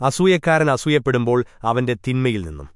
അസൂയക്കാരൻ അസൂയപ്പെടുമ്പോൾ അവന്റെ തിന്മയിൽ നിന്നും